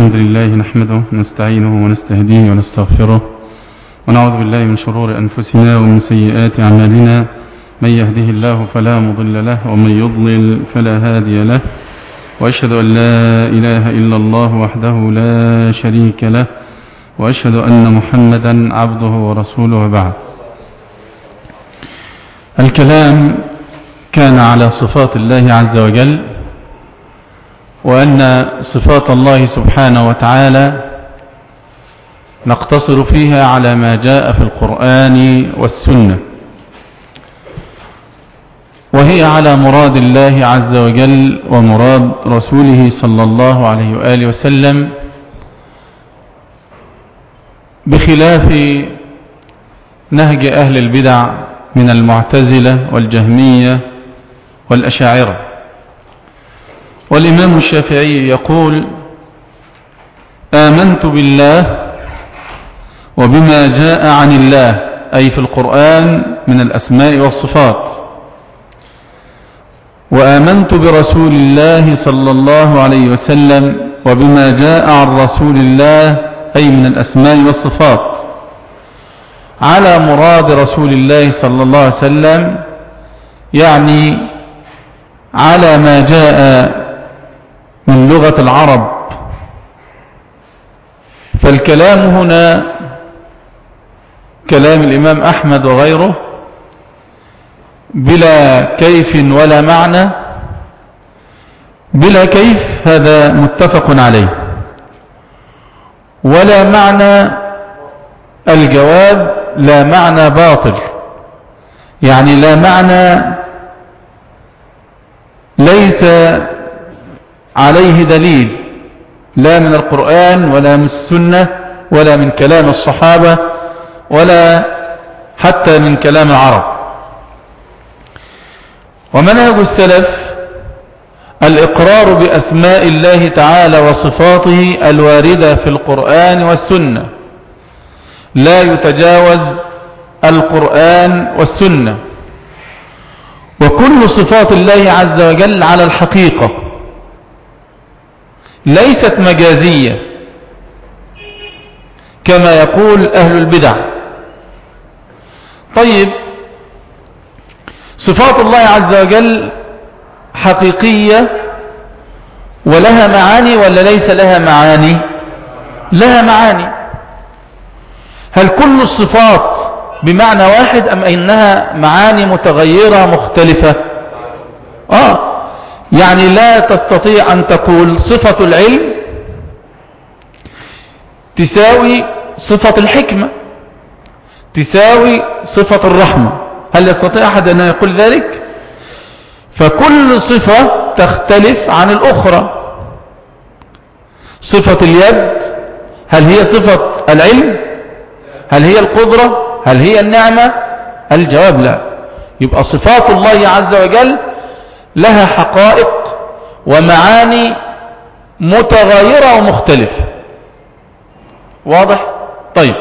الحمد لله نحمده ونستعينه ونستهديه ونستغفره ونعوذ بالله من شرور أنفسنا ومن سيئات أعمالنا من يهده الله فلا مضل له ومن يضلل فلا هادي له وأشهد أن لا إله إلا الله وحده لا شريك له وأشهد أن محمدا عبده ورسوله بعد. الكلام كان على صفات الله عز وجل وأن صفات الله سبحانه وتعالى نقتصر فيها على ما جاء في القرآن والسنة. وهي على مراد الله عز وجل ومراد رسوله صلى الله عليه وآله وسلم بخلاف نهج أهل البدع من المعتزلة والجهمية والأشاعرة. والإمام الشافعي يقول آمنت بالله وبما جاء عن الله أي في القرآن من الأسماء والصفات. وآمنت برسول الله صلى الله عليه وسلم وبما جاء عن رسول الله أي من الأسماء والصفات. على مراد رسول الله صلى الله عليه وسلم يعني على ما جاء من لغة العرب. فالكلام هنا كلام الإمام أحمد وغيره بلا كيف ولا معنى. بلا كيف هذا متفق عليه. ولا معنى الجواب لا معنى باطل. يعني لا معنى ليس عليه دليل لا من القرآن ولا من السنة ولا من كلام الصحابة ولا حتى من كلام العرب. ومنهج السلف الإقرار بأسماء الله تعالى وصفاته الواردة في القرآن والسنة. لا يتجاوز القرآن والسنة. وكل صفات الله عز وجل على الحقيقة. ليست مجازية. كما يقول أهل البدع. طيب صفات الله عز وجل حقيقية ولها معاني ولا ليس لها معاني؟ لها معاني. هل كل الصفات بمعنى واحد أم إنها معاني متغيرة مختلفة؟ آه يعني لا تستطيع أن تقول صفة العلم تساوي صفة الحكمة تساوي صفة الرحمة. هل يستطيع أحد أن يقول ذلك؟ فكل صفة تختلف عن الأخرى. صفة اليد هل هي صفة العلم؟ هل هي القدرة؟ هل هي النعمة؟ الجواب لا. يبقى صفات الله عز وجل لها حقائق ومعاني متغيرة ومختلفة. واضح؟ طيب.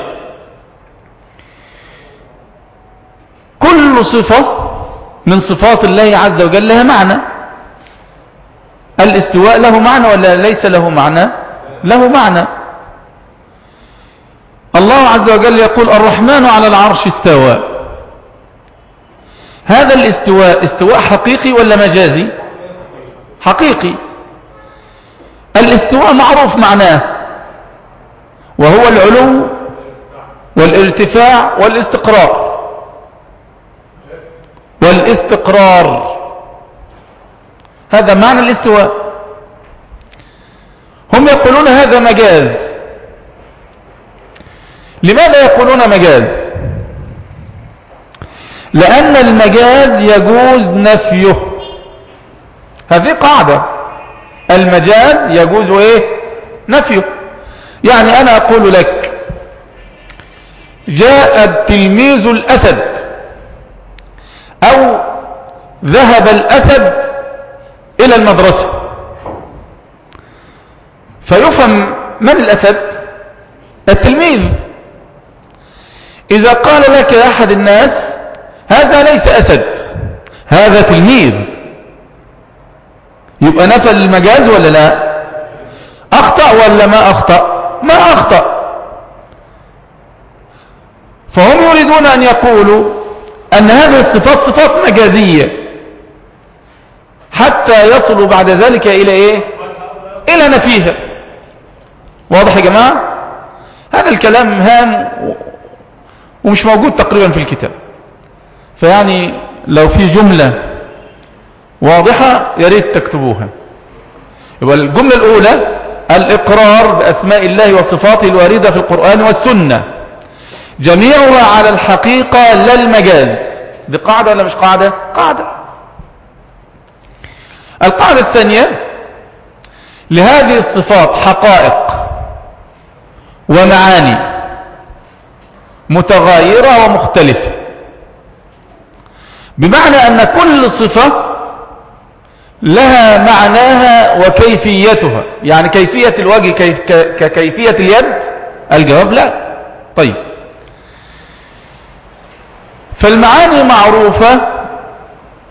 كل صفة من صفات الله عز وجل لها معنى. الاستواء له معنى ولا ليس له معنى؟ له معنى. الله عز وجل يقول الرحمن على العرش استوى. هذا الاستواء استواء حقيقي ولا مجازي؟ حقيقي. الاستواء معروف معناه. وهو العلو والارتفاع والاستقرار. والاستقرار. هذا معنى الاستواء. هم يقولون هذا مجاز. لماذا يقولون مجاز؟ لأن المجاز يجوز نفيه. هذه قاعدة. المجاز يجوز إيه؟ نفيه. يعني أنا أقول لك جاء التلميذ الأسد أو ذهب الأسد إلى المدرسة. فيفهم من الأسد؟ التلميذ. إذا قال لك أحد الناس هذا ليس أسد. هذا تلميذ. يبقى نفى المجاز ولا لا؟ أخطأ ولا ما أخطأ؟ ما أخطأ. فهم يريدون أن يقولوا أن هذه الصفات صفات مجازية. حتى يصلوا بعد ذلك إلى إيه؟ إلى نفيها. واضح يا جماعة؟ هذا الكلام هام ومش موجود تقريبا في الكتاب. فيعني لو في جملة واضحة يريد تكتبوها. يبقى الجملة الأولى الإقرار بأسماء الله وصفاته الواردة في القرآن والسنة. جميعها على الحقيقة لا المجاز. دي قاعدة ولا مش قاعدة؟ قاعدة. القاعدة الثانية لهذه الصفات حقائق ومعاني متغايرة ومختلفة. بمعنى أن كل صفة لها معناها وكيفيتها. يعني كيفية الوجه كيف ككيفية اليد؟ الجواب لا. طيب. فالمعاني معروفة.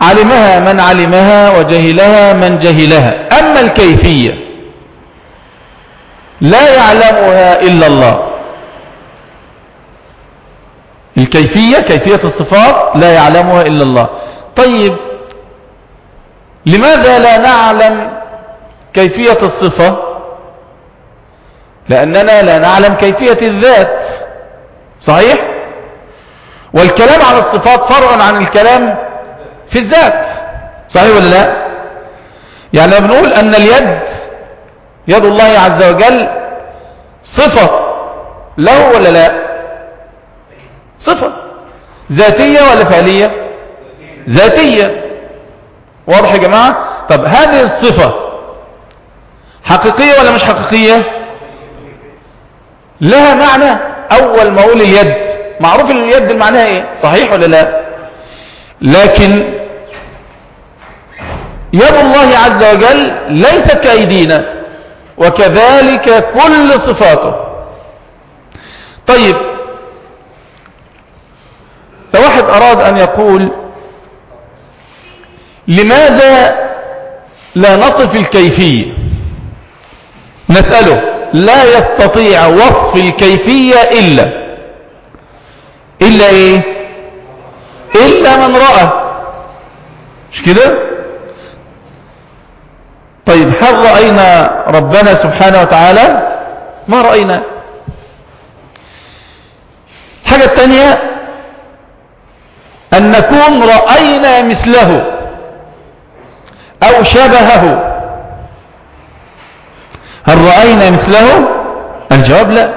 علمها من علمها وجهلها من جهلها. أما الكيفية لا يعلمها إلا الله. الكيفية كيفية الصفات لا يعلمها إلا الله. طيب لماذا لا نعلم كيفية الصفة؟ لأننا لا نعلم كيفية الذات. صحيح؟ والكلام عن الصفات فرع عن الكلام في الذات. صحيح ولا لا؟ يعني بنقول أن اليد يد الله عز وجل صفة له ولا لا؟ صفة ذاتية ولا فعلية؟ ذاتية. واضح يا جماعة؟ طب هذه الصفة حقيقية ولا مش حقيقية؟ لها معنى أول ما أقول اليد. معروف اليد معناها إيه؟ صحيح ولا لا؟ لكن يد الله عز وجل ليست كأيدينا وكذلك كل صفاته. طيب لو واحد أراد أن يقول لماذا لا نصف الكيفية؟ نسأله لا يستطيع وصف الكيفية إلا إلا إيه؟ إلا من رأى. مش كده؟ طيب هل رأينا ربنا سبحانه وتعالى؟ ما رأينا. الحاجة الثانية أن نكون رأينا مثله أو شبهه. هل رأينا مثله؟ الجواب لا.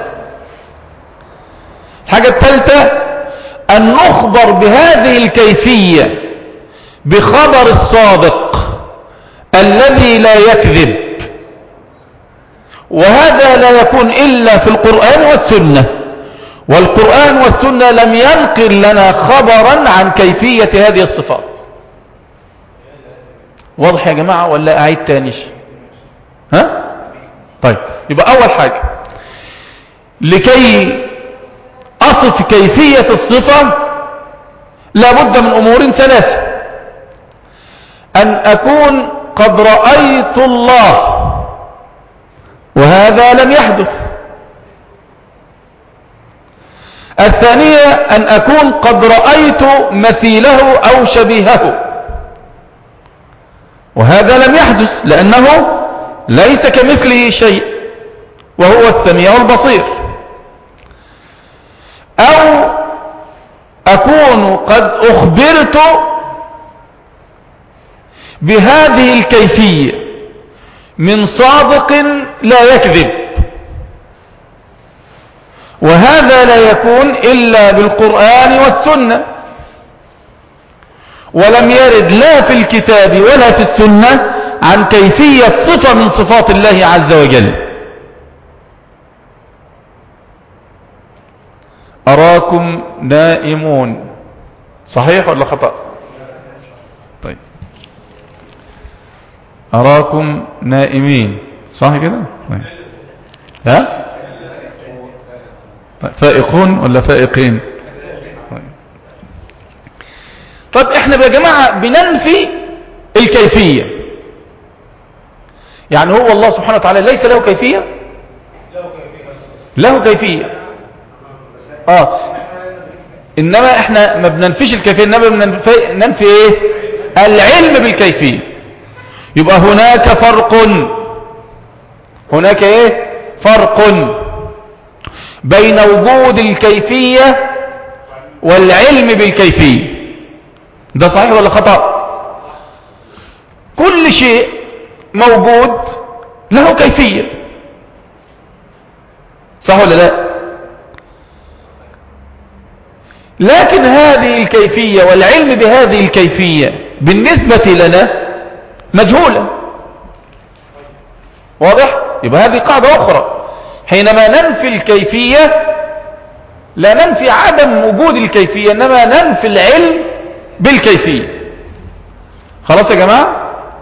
الحاجة الثالثة أن نخبر بهذه الكيفية بخبر الصادق الذي لا يكذب. وهذا لا يكون إلا في القرآن والسنة. والقرآن والسنة لم ينقل لنا خبرا عن كيفية هذه الصفات. واضح يا جماعة ولا أعيد تانيش ها؟ طيب يبقى أول حاجة لكي أصف كيفية الصفة لابد من أمور ثلاثة. أن أكون قد رأيت الله وهذا لم يحدث. الثانية أن أكون قد رأيت مثيله أو شبيهه. وهذا لم يحدث لأنه ليس كمثله شيء وهو السميع البصير. أو أكون قد أخبرت بهذه الكيفية من صادق لا يكذب. وهذا لا يكون إلا بالقرآن والسنة. ولم يرد لا في الكتاب ولا في السنة عن كيفية صفة من صفات الله عز وجل. أراكم نائمون. صحيح ولا خطأ؟ طيب. أراكم نائمين. صح كده؟ طيب. ها. فائقون ولا فائقين؟ طب إحنا يا جماعة بننفي الكيفية. يعني هو الله سبحانه وتعالى ليس له كيفية؟ له كيفية. آه. إنما إحنا ما بننفيش الكيفية إنما بننفي ننفي إيه؟ العلم بالكيفية. يبقى هناك فرق. هناك إيه؟ فرق. بين وجود الكيفية والعلم بالكيفية. ده صحيح ولا خطأ؟ كل شيء موجود له كيفية. صح ولا لا؟ لكن هذه الكيفية والعلم بهذه الكيفية بالنسبة لنا مجهولة. واضح؟ يبقى هذه قاعدة أخرى. حينما ننفي الكيفية لا ننفي عدم وجود الكيفية إنما ننفي العلم بالكيفية. خلاص يا جماعة؟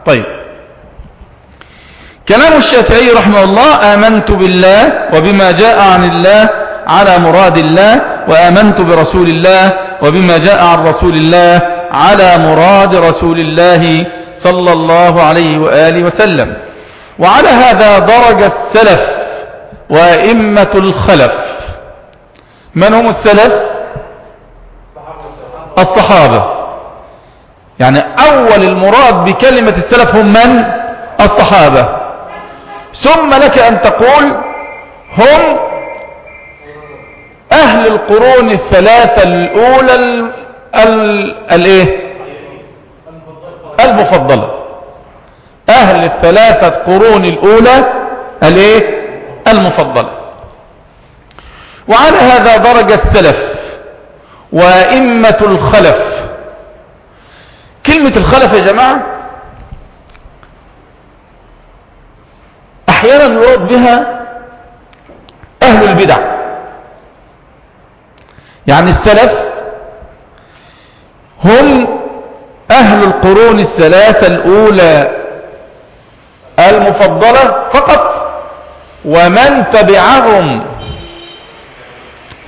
طيب. كلام الشافعي رحمه الله آمنت بالله وبما جاء عن الله على مراد الله وآمنت برسول الله وبما جاء عن رسول الله على مراد رسول الله صلى الله عليه وآله وسلم. وعلى هذا درج السلف وأئمة الخلف. من هم السلف؟ الصحابة. يعني أول المراد بكلمة السلف هم من؟ الصحابة. ثم لك أن تقول هم أهل القرون الثلاثة الأولى ال ال الايه المفضلة. أهل الثلاثة قرون الأولى الايه المفضلة وعلى هذا درج السلف وإمة الخلف. كلمة الخلف يا جماعة أحيانا يراد بها أهل البدع. يعني السلف هم أهل القرون الثلاثة الأولى المفضلة فقط. ومن تبعهم.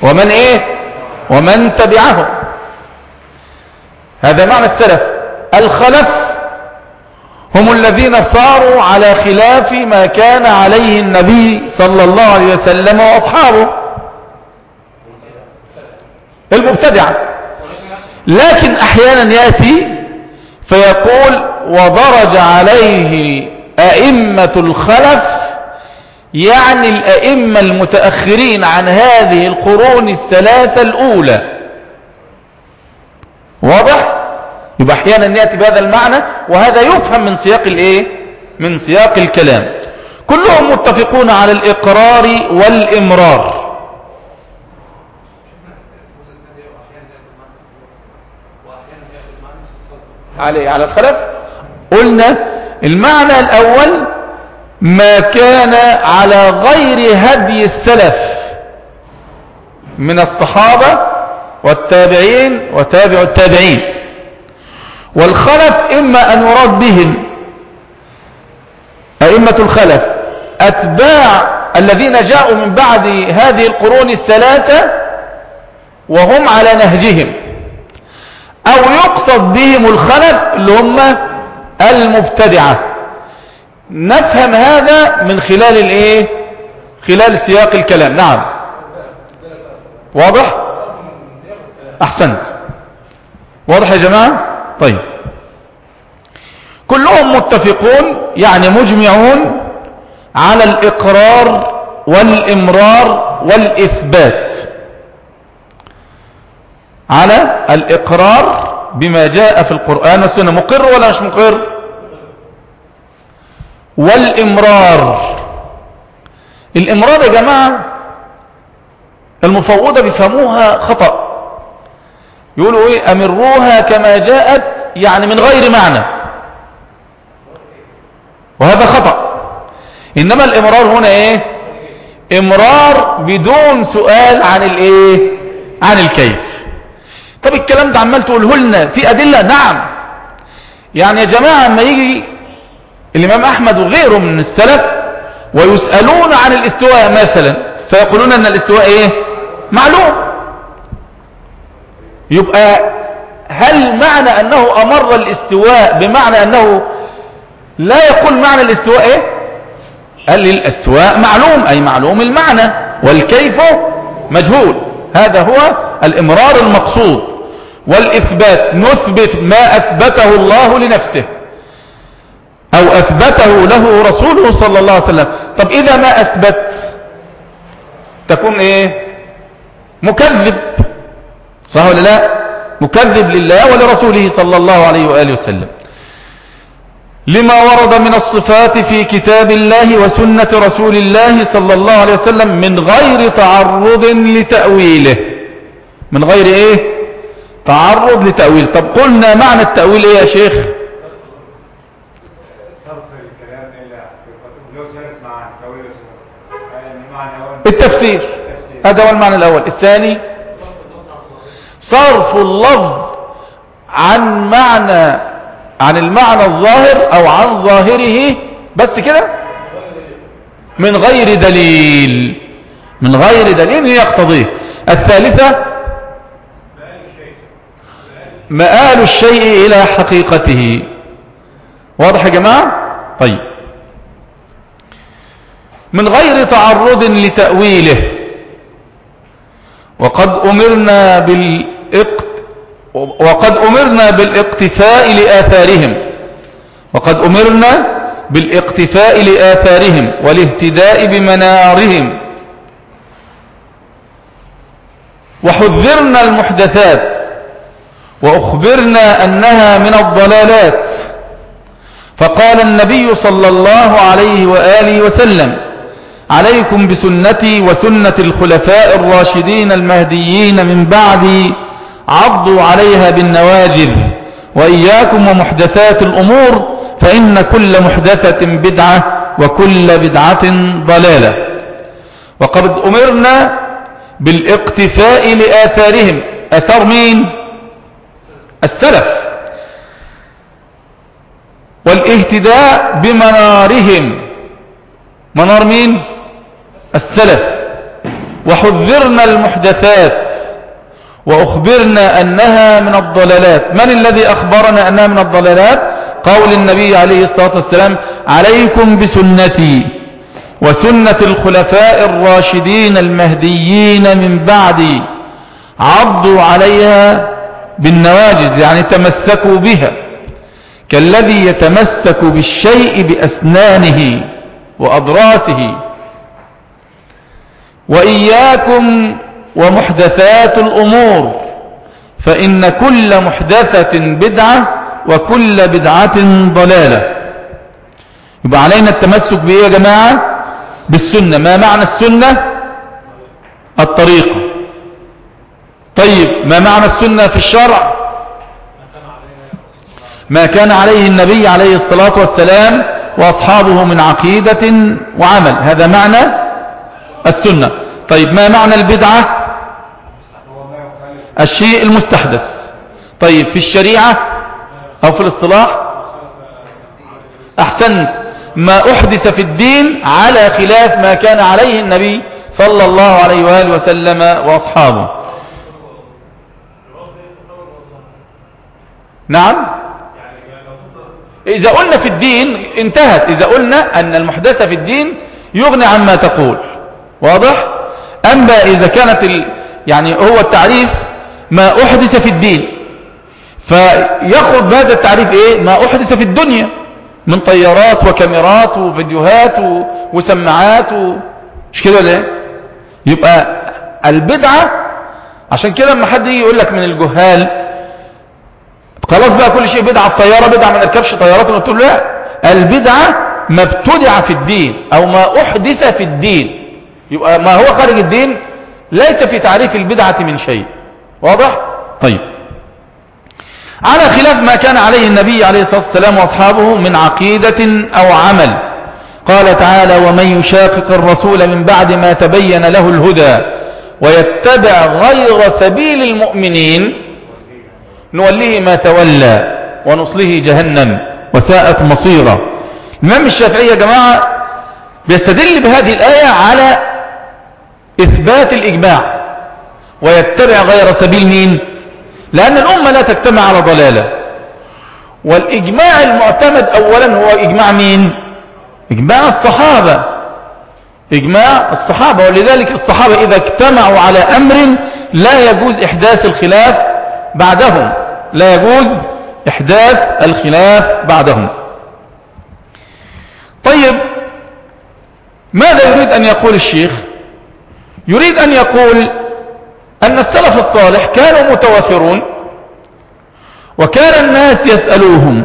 ومن إيه؟ ومن تبعهم. هذا معنى السلف. الخلف هم الذين صاروا على خلاف ما كان عليه النبي صلى الله عليه وسلم وأصحابه. المبتدعة لكن أحيانا يأتي فيقول ودرج عليه أئمة الخلف يعني الأئمة المتأخرين عن هذه القرون الثلاثة الأولى. واضح؟ يبقى أحيانا يأتي بهذا المعنى وهذا يفهم من سياق الإيه؟ من سياق الكلام. كلهم متفقون على الإقرار والإمرار. على الخلف؟ قلنا المعنى الأول ما كان على غير هدي السلف من الصحابة والتابعين وتابع التابعين. والخلف إما أن يراد بهم أئمة الخلف أتباع الذين جاءوا من بعد هذه القرون الثلاثة وهم على نهجهم. أو يقصد بهم الخلف اللي هم المبتدعة. نفهم هذا من خلال الايه؟ خلال سياق الكلام. نعم. واضح؟ أحسنت. واضح يا جماعة؟ طيب. كلهم متفقون يعني مجمعون على الإقرار والإمرار والإثبات. على الإقرار بما جاء في القرآن والسنة. مقر ولا مش مقر؟ والإمرار. الإمرار يا جماعة المفوضة بيفهموها خطأ. يقولوا إيه؟ أمروها كما جاءت يعني من غير معنى. وهذا خطأ. إنما الإمرار هنا إيه؟ إمرار بدون سؤال عن الإيه؟ عن الكيف. طب الكلام ده عمال تقوله لنا في أدلة؟ نعم. يعني يا جماعة اما يجي الإمام أحمد وغيره من السلف ويسألون عن الاستواء مثلا فيقولون أن الاستواء إيه؟ معلوم. يبقى هل معنى أنه أمر الاستواء بمعنى أنه لا يقول معنى الاستواء إيه؟ قال لي الاستواء معلوم أي معلوم المعنى والكيف مجهول. هذا هو الإمرار المقصود والإثبات نثبت ما أثبته الله لنفسه. أو أثبته له رسوله صلى الله عليه وسلم. طب إذا ما أثبت؟ تكون إيه؟ مكذب. صح ولا لا؟ مكذب لله ولرسوله صلى الله عليه وآله وسلم. لما ورد من الصفات في كتاب الله وسنة رسول الله صلى الله عليه وسلم من غير تعرض لتأويله. من غير إيه؟ تعرض لتأويل. طب قلنا معنى التأويل إيه يا شيخ؟ التفسير هذا هو المعنى الأول. الثاني صرف اللفظ عن معنى عن المعنى الظاهر أو عن ظاهره بس كده؟ من غير دليل. من غير دليل يقتضيه. الثالثة مآل الشيء إلى حقيقته. واضح يا جماعة؟ طيب. من غير تعرض لتأويله. وقد أمرنا بالاقت وقد أمرنا بالإقتفاء لآثارهم. وقد أمرنا بالإقتفاء لآثارهم والاهتداء بمنارهم. وحذرنا المحدثات وأخبرنا أنها من الضلالات. فقال النبي صلى الله عليه وآله وسلم عليكم بسنتي وسنة الخلفاء الراشدين المهديين من بعدي عضوا عليها بالنواجذ وإياكم ومحدثات الأمور فإن كل محدثة بدعة وكل بدعة ضلالة. وقد أمرنا بالإقتفاء لآثارهم. أثار مين؟ السلف. والاهتداء بمنارهم. منار مين؟ السلف وحذرنا المحدثات وأخبرنا أنها من الضلالات من الذي أخبرنا أنها من الضلالات؟ قول النبي عليه الصلاة والسلام عليكم بسنتي وسنة الخلفاء الراشدين المهديين من بعدي عضوا عليها بالنواجز يعني تمسكوا بها كالذي يتمسك بالشيء بأسنانه وأضراسه. وإياكم ومحدثات الأمور فإن كل محدثة بدعة وكل بدعة ضلالة. يبقى علينا التمسك بإيه يا جماعة؟ بالسنة. ما معنى السنة؟ الطريقة. طيب ما معنى السنة في الشرع؟ ما كان عليه النبي عليه الصلاة والسلام وأصحابه من عقيدة وعمل. هذا معنى السنة. طيب ما معنى البدعة؟ الشيء المستحدث. طيب في الشريعة أو في الاصطلاح؟ أحسنت. ما أحدث في الدين على خلاف ما كان عليه النبي صلى الله عليه وآله وسلم وأصحابه. نعم؟ إذا قلنا في الدين انتهت. إذا قلنا أن المحدثة في الدين يغني عما تقول. واضح؟ أما إذا كانت ال... يعني هو التعريف ما أحدث في الدين فيخرج هذا التعريف إيه؟ ما أحدث في الدنيا من طيارات وكاميرات وفيديوهات و... وسماعات و... مش كده ليه يبقى البدعة عشان كده لما حد يجي يقول لك من الجهال خلاص بقى كل شيء بدعة الطيارة بدعة ما نركبش طيارات قلت له لا البدعة ما ابتدع في الدين أو ما أحدث في الدين. يبقى ما هو خارج الدين ليس في تعريف البدعة من شيء. واضح؟ طيب. على خلاف ما كان عليه النبي عليه الصلاة والسلام وأصحابه من عقيدة أو عمل. قال تعالى ومن يشاقق الرسول من بعد ما تبين له الهدى ويتبع غير سبيل المؤمنين نوليه ما تولى ونصله جهنم وساءت مصيرا الإمام الشافعي يا جماعة بيستدل بهذه الآية على إثبات الإجماع ويتبع غير سبيل مين؟ لأن الأمة لا تجتمع على ضلالة. والإجماع المعتمد أولا هو إجماع مين؟ إجماع الصحابة. إجماع الصحابة ولذلك الصحابة إذا اجتمعوا على أمر لا يجوز إحداث الخلاف بعدهم. لا يجوز إحداث الخلاف بعدهم. طيب ماذا يريد أن يقول الشيخ؟ يريد أن يقول أن السلف الصالح كانوا متوافرون وكان الناس يسألوهم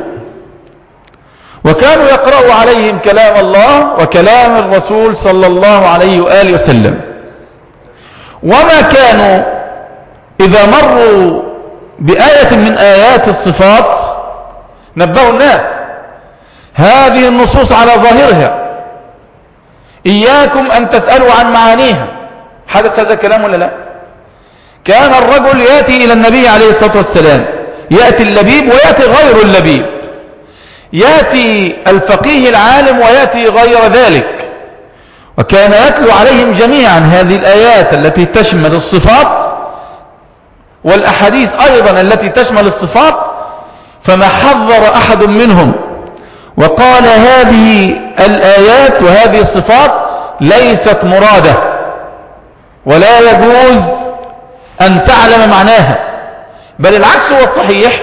وكانوا يقرأوا عليهم كلام الله وكلام الرسول صلى الله عليه وآله وسلم وما كانوا إذا مروا بآية من آيات الصفات نبهوا الناس هذه النصوص على ظاهرها إياكم أن تسألوا عن معانيها حدث هذا الكلام ولا لا؟ كان الرجل يأتي إلى النبي عليه الصلاة والسلام. يأتي اللبيب ويأتي غير اللبيب. يأتي الفقيه العالم ويأتي غير ذلك. وكان يتلو عليهم جميعا هذه الآيات التي تشمل الصفات والأحاديث أيضا التي تشمل الصفات فما حذر أحد منهم. وقال هذه الآيات وهذه الصفات ليست مرادة. ولا يجوز أن تعلم معناها. بل العكس هو الصحيح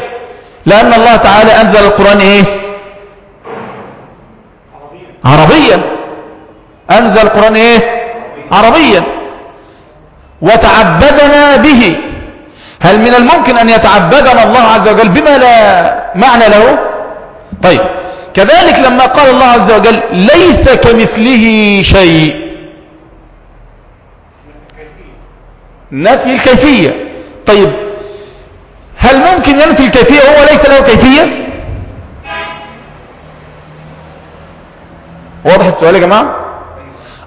لأن الله تعالى أنزل القرآن إيه؟ عربيا. أنزل القرآن إيه؟ عربيا. وتعبدنا به. هل من الممكن أن يتعبدنا الله عز وجل بما لا معنى له؟ طيب كذلك لما قال الله عز وجل ليس كمثله شيء. نفي الكيفية. طيب هل ممكن ينفي الكيفية وهو ليس له كيفية؟ واضح السؤال يا جماعة؟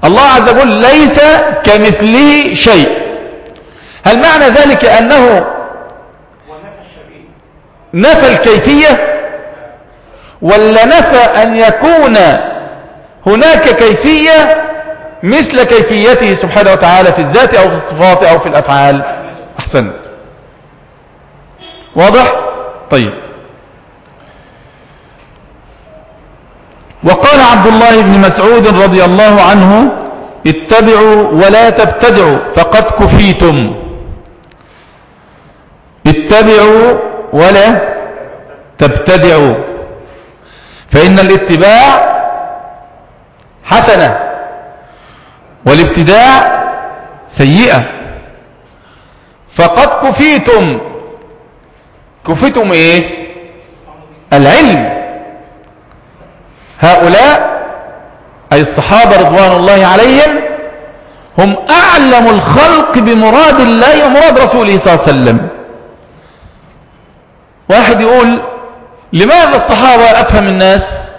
الله عز وجل ليس كمثله شيء. هل معنى ذلك أنه نفى الكيفية؟ ولا نفى أن يكون هناك كيفية مثل كيفيته سبحانه وتعالى في الذات أو في الصفات أو في الأفعال. أحسنت. واضح؟ طيب. وقال عبد الله بن مسعود رضي الله عنه اتبعوا ولا تبتدعوا فقد كفيتم. اتبعوا ولا تبتدعوا. فإن الاتباع حسنة. والابتداع سيئة. فقد كفيتم. كفيتم إيه؟ العلم. هؤلاء أي الصحابة رضوان الله عليهم هم أعلم الخلق بمراد الله ومراد رسوله صلى الله عليه وسلم. واحد يقول لماذا الصحابة أفهم الناس؟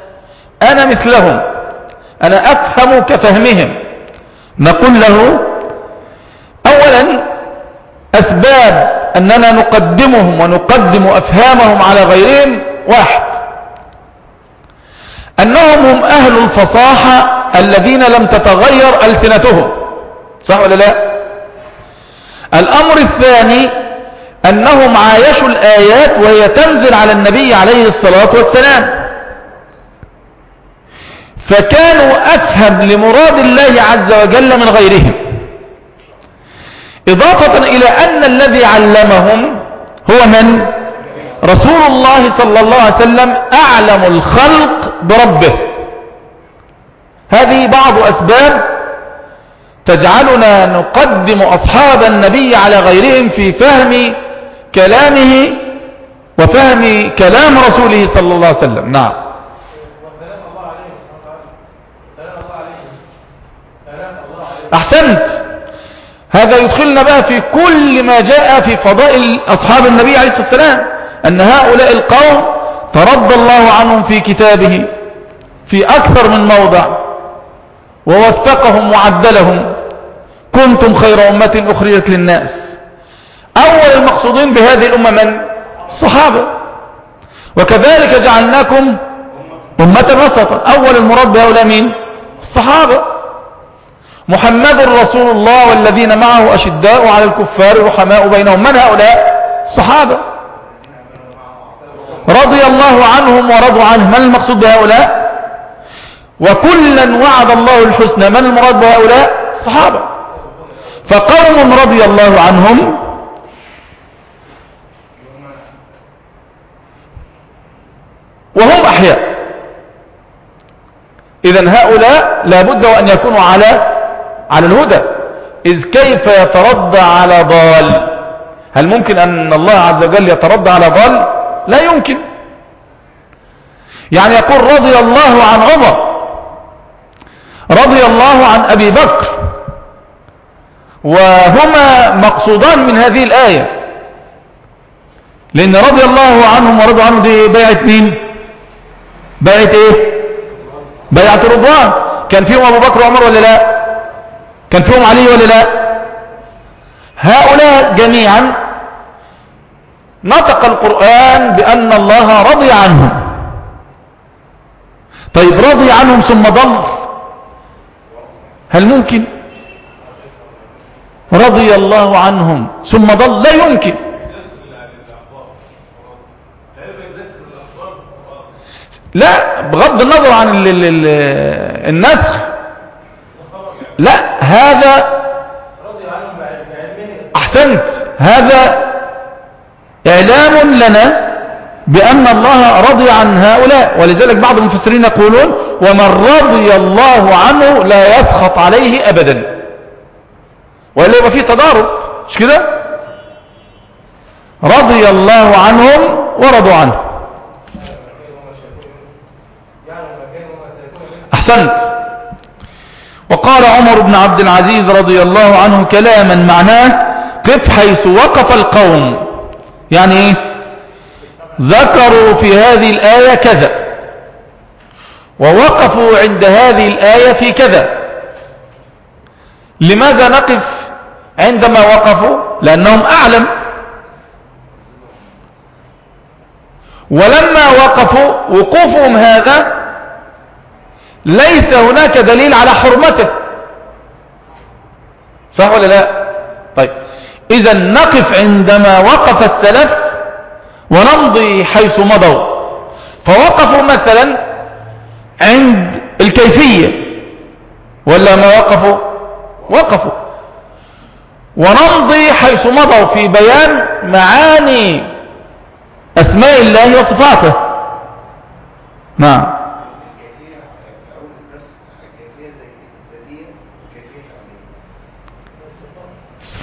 أنا مثلهم. أنا أفهم كفهمهم. نقول له أولا أسباب أننا نقدمهم ونقدم أفهامهم على غيرهم. واحد أنهم هم أهل الفصاحة الذين لم تتغير ألسنتهم. صح ولا لا؟ الأمر الثاني أنهم عايشوا الآيات وهي تنزل على النبي عليه الصلاة والسلام. فكانوا أفهم لمراد الله عز وجل من غيرهم. إضافة إلى أن الذي علمهم هو من؟ رسول الله صلى الله عليه وسلم أعلم الخلق بربه. هذه بعض أسباب تجعلنا نقدم أصحاب النبي على غيرهم في فهم كلامه وفهم كلام رسوله صلى الله عليه وسلم. نعم. أحسنت. هذا يدخلنا بقى في كل ما جاء في فضائل أصحاب النبي عليه الصلاة والسلام أن هؤلاء القوم ترضى الله عنهم في كتابه في أكثر من موضع ووثقهم وعدلهم. كنتم خير أمة أخرجت للناس. أول المقصودين بهذه الأمة من؟ الصحابة. وكذلك جعلناكم أمة وسطا. أول المراد بهؤلاء مين؟ الصحابة. محمد رسول الله والذين معه أشداء على الكفار رحماء بينهم. من هؤلاء؟ الصحابة. رضي الله عنهم ورضوا عنه. من المقصود بهؤلاء؟ وكلا وعد الله الحسنى. من المراد بهؤلاء؟ الصحابة. فقوم رضي الله عنهم. وهم أحياء. إذا هؤلاء لابد وأن يكونوا على على الهدى. إذ كيف يترضى على ضال؟ هل ممكن أن الله عز وجل يترضى على ضال؟ لا يمكن. يعني يقول رضي الله عن عمر رضي الله عن أبي بكر وهما مقصودان من هذه الآية. لأن رضي الله عنهم ورضوا عنه دي بيعة مين؟ بيعة إيه؟ بيعة رضوان. كان فيهم أبو بكر وعمر ولا لا؟ كان فيهم علي ولا لا؟ هؤلاء جميعا نطق القرآن بأن الله رضي عنهم. طيب رضي عنهم ثم ضل هل ممكن؟ رضي الله عنهم ثم ضل لا يمكن. لا بغض النظر عن ال ال ال النسخ. لا. هذا أحسنت. هذا إعلام لنا بأن الله رضي عن هؤلاء. ولذلك بعض المفسرين يقولون ومن رضي الله عنه لا يسخط عليه ابدا. وإلا يبقى فيه تضارب. مش كده؟ رضي الله عنهم ورضوا عنه. أحسنت. وقال عمر بن عبد العزيز رضي الله عنه كلاما معناه قف حيث وقف القوم. يعني إيه ذكروا في هذه الآية كذا. ووقفوا عند هذه الآية في كذا. لماذا نقف عندما وقفوا؟ لأنهم أعلم. ولما وقفوا وقوفهم هذا ليس هناك دليل على حرمته. صح ولا لا؟ طيب. إذا نقف عندما وقف السلف ونمضي حيث مضوا. فوقفوا مثلا عند الكيفية. ولا ما وقفوا؟ وقفوا. ونمضي حيث مضوا في بيان معاني أسماء الله وصفاته. نعم.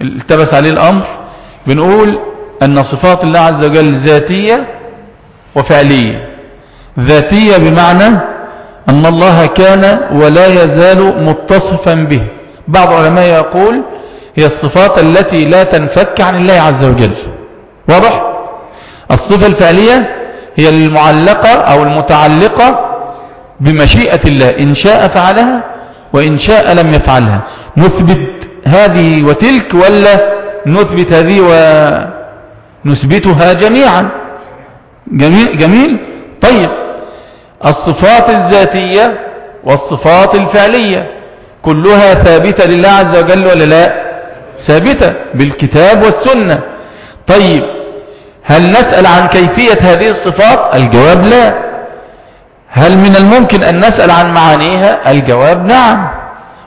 التبس عليه الأمر بنقول أن صفات الله عز وجل ذاتية وفعلية. ذاتية بمعنى أن الله كان ولا يزال متصفا به. بعض العلماء يقول هي الصفات التي لا تنفك عن الله عز وجل. واضح؟ الصفة الفعلية هي المعلقة أو المتعلقة بمشيئة الله. إن شاء فعلها وإن شاء لم يفعلها. نثبت هذه وتلك ولا نثبت هذه ونثبتها جميعا؟ جميل, جميل. طيب الصفات الذاتية والصفات الفعلية كلها ثابتة لله عز وجل ولا لا؟ ثابتة بالكتاب والسنة. طيب هل نسأل عن كيفية هذه الصفات؟ الجواب لا. هل من الممكن أن نسأل عن معانيها؟ الجواب نعم.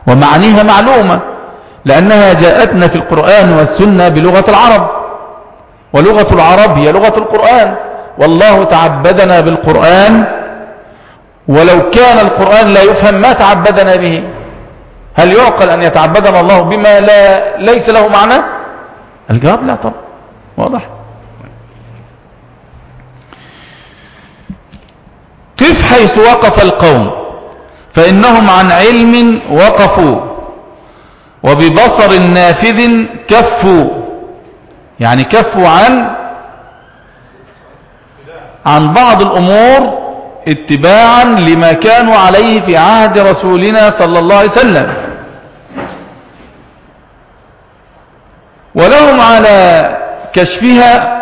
ومعانيها معلومة. لأنها جاءتنا في القرآن والسنة بلغة العرب. ولغة العرب هي لغة القرآن. والله تعبدنا بالقرآن. ولو كان القرآن لا يفهم ما تعبدنا به. هل يعقل أن يتعبدنا الله بما لا ليس له معنى؟ الجواب لا طبعا. واضح. قف حيث وقف القوم. فإنهم عن علم وقفوا. وببصر نافذ كفوا. يعني كفوا عن عن بعض الأمور اتباعا لما كانوا عليه في عهد رسولنا صلى الله عليه وسلم. ولهم على كشفها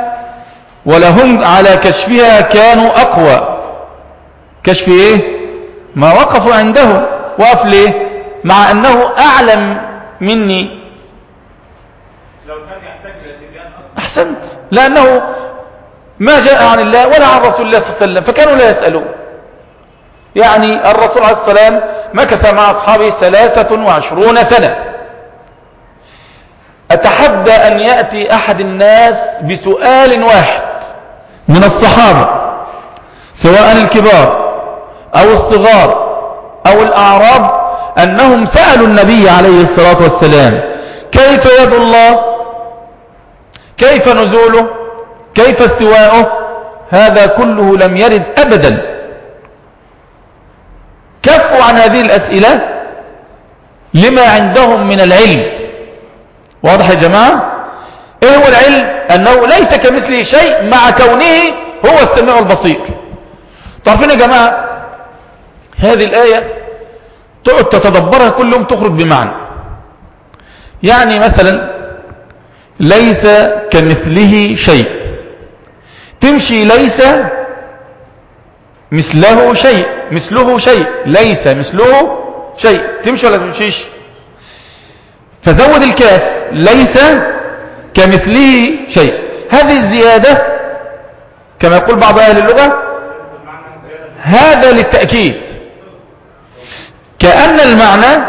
ولهم على كشفها كانوا أقوى. كشف إيه؟ ما وقفوا عنده وقف ليه؟ مع أنه أعلم مني. لو كان يحتاج إلى أحسنت. لأنه ما جاء عن الله ولا عن رسول الله صلى الله عليه وسلم فكانوا لا يسألون. يعني الرسول عليه السلام مكث مع أصحابه ثلاثة وعشرون سنة. أتحدى أن يأتي أحد الناس بسؤال واحد من الصحابة سواء الكبار أو الصغار أو الأعراب أنهم سألوا النبي عليه الصلاة والسلام كيف يد الله؟ كيف نزوله؟ كيف استواءه هذا كله لم يرد أبدا. كفوا عن هذه الأسئلة لما عندهم من العلم. واضح يا جماعة؟ إيه هو العلم؟ أنه ليس كمثله شيء مع كونه هو السميع البصير. تعرفين يا جماعة هذه الآية تقعد تتدبرها كل يوم تخرج بمعنى. يعني مثلا ليس كمثله شيء. تمشي ليس مثله شيء. مثله شيء. ليس مثله شيء. تمشي ولا تمشيش؟ فزود الكاف. ليس كمثله شيء. هذه الزيادة كما يقول بعض أهل اللغة هذا للتأكيد. كأن المعنى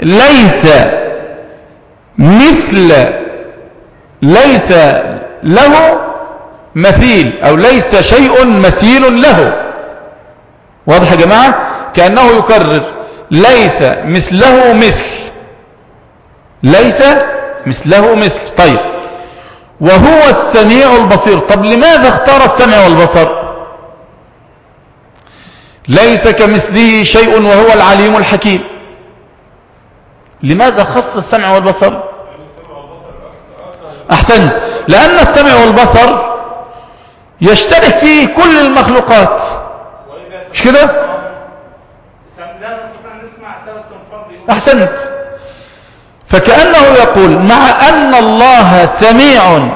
ليس مثل ليس له مثيل أو ليس شيء مثيل له. واضح يا جماعة؟ كأنه يكرر ليس مثله مثل. ليس مثله مثل. طيب. وهو السميع البصير. طب لماذا اختار السمع والبصر؟ ليس كمثله شيء وهو العليم الحكيم. لماذا خص السمع والبصر؟ احسنت لأن السمع والبصر يشترك فيه كل المخلوقات. مش كده؟ أحسنت. فكأنه يقول مع أن الله سميع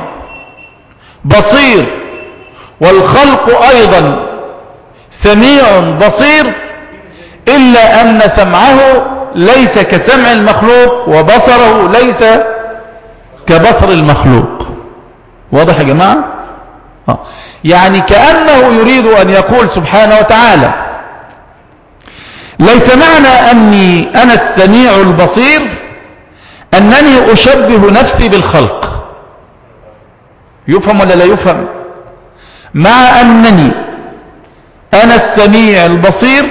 بصير والخلق أيضا سميع بصير إلا أن سمعه ليس كسمع المخلوق وبصره ليس كبصر المخلوق. واضح يا جماعة؟ آه. يعني كأنه يريد أن يقول سبحانه وتعالى ليس معنى أني أنا السميع البصير أنني أشبه نفسي بالخلق. يفهم ولا لا يفهم؟ مع أنني أنا السميع البصير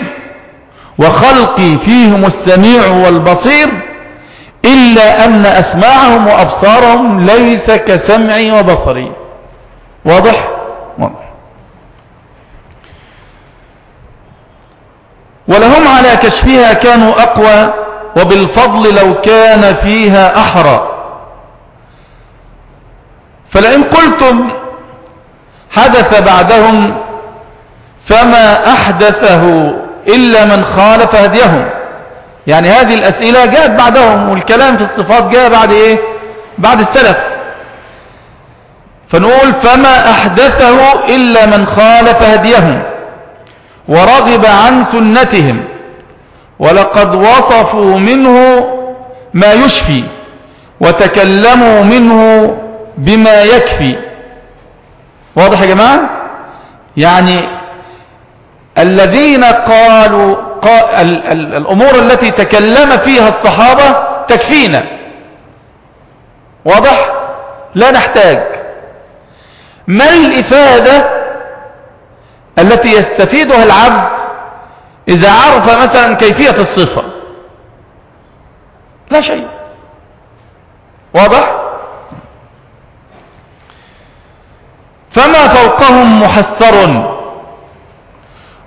وخلقي فيهم السميع والبصير إلا أن أسماعهم وأبصارهم ليس كسمعي وبصري. واضح؟ واضح. ولهم على كشفها كانوا أقوى وبالفضل لو كان فيها أحرى. فلئن قلتم حدث بعدهم فما أحدثه إلا من خالف هديهم. يعني هذه الأسئلة جاءت بعدهم والكلام في الصفات جاء بعد إيه؟ بعد السلف. فنقول فما أحدثه إلا من خالف هديهم ورغب عن سنتهم ولقد وصفوا منه ما يشفي وتكلموا منه بما يكفي. واضح يا جماعة؟ يعني الذين قالوا قال الأمور التي تكلم فيها الصحابة تكفينا. واضح؟ لا نحتاج. ما الإفادة التي يستفيدها العبد إذا عرف مثلا كيفية الصفة؟ لا شيء. واضح؟ فما فوقهم محسر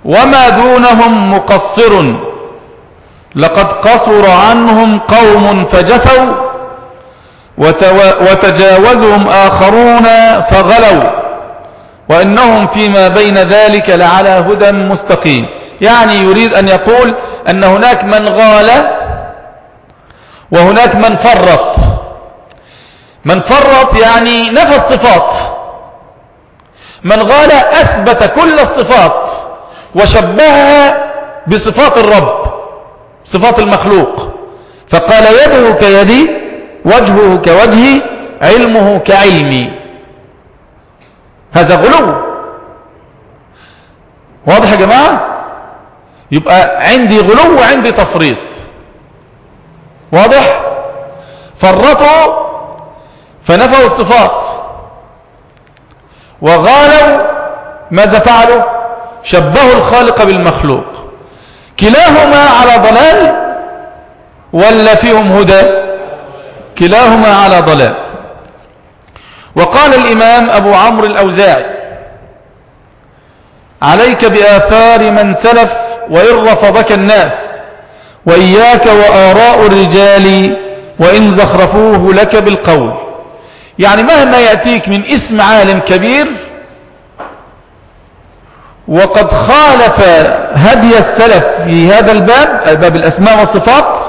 وما دونهم مقصر. لقد قصر عنهم قوم فجفوا وتجاوزهم آخرون فغلوا. وإنهم فيما بين ذلك لعلى هدى مستقيم. يعني يريد أن يقول أن هناك من غال وهناك من فرط. من فرط يعني نفى الصفات. من غال أثبت كل الصفات. وشبهها بصفات الرب صفات المخلوق. فقال يده كيدي وجهه كوجهي علمه كعلمي. هذا غلو. واضح يا جماعة؟ يبقى عندي غلو وعندي تفريط. واضح؟ فرطوا فنفوا الصفات. وغالوا ماذا فعلوا؟ شبهوا الخالق بالمخلوق. كلاهما على ضلال ولا فيهم هدى؟ كلاهما على ضلال. وقال الإمام أبو عمرو الأوزاعي عليك بآثار من سلف وإن رفضك الناس وإياك وآراء الرجال وإن زخرفوه لك بالقول. يعني مهما يأتيك من اسم عالم كبير وقد خالف هدي السلف في هذا الباب باب الأسماء والصفات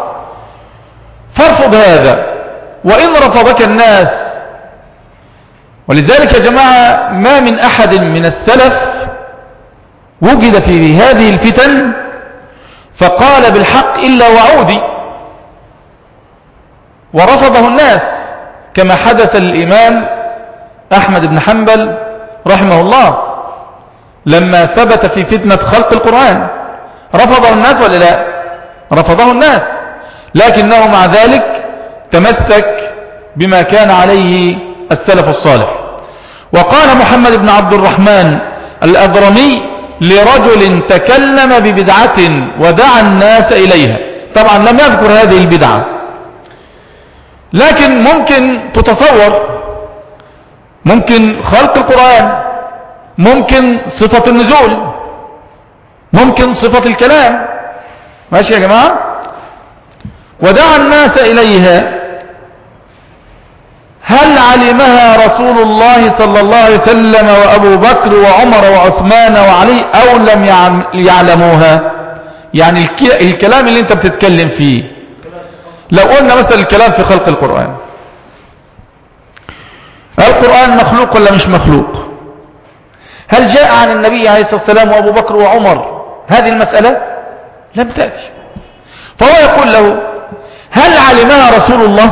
فارفض هذا وإن رفضك الناس ولذلك يا جماعة ما من أحد من السلف وجد في هذه الفتن فقال بالحق إلا وعودي ورفضه الناس. كما حدث للإمام أحمد بن حنبل رحمه الله. لما ثبت في فتنة خلق القرآن. رفضه الناس ولا لا؟ رفضه الناس. لكنه مع ذلك تمسك بما كان عليه السلف الصالح. وقال محمد بن عبد الرحمن الأذرمي لرجل تكلم ببدعة ودعا الناس إليها. طبعا لم يذكر هذه البدعة. لكن ممكن تتصور ممكن خلق القرآن ممكن صفة النزول ممكن صفة الكلام. ماشي يا جماعة؟ ودعا الناس إليها. هل علمها رسول الله صلى الله عليه وسلم وأبو بكر وعمر وعثمان وعلي أو لم يعلموها؟ يعني الكلام اللي انت بتتكلم فيه. لو قلنا مثلا الكلام في خلق القرآن. القرآن مخلوق ولا مش مخلوق؟ هل جاء عن النبي عليه الصلاة والسلام وأبو بكر وعمر هذه المسألة؟ لم تأتي. فهو يقول له هل علمها رسول الله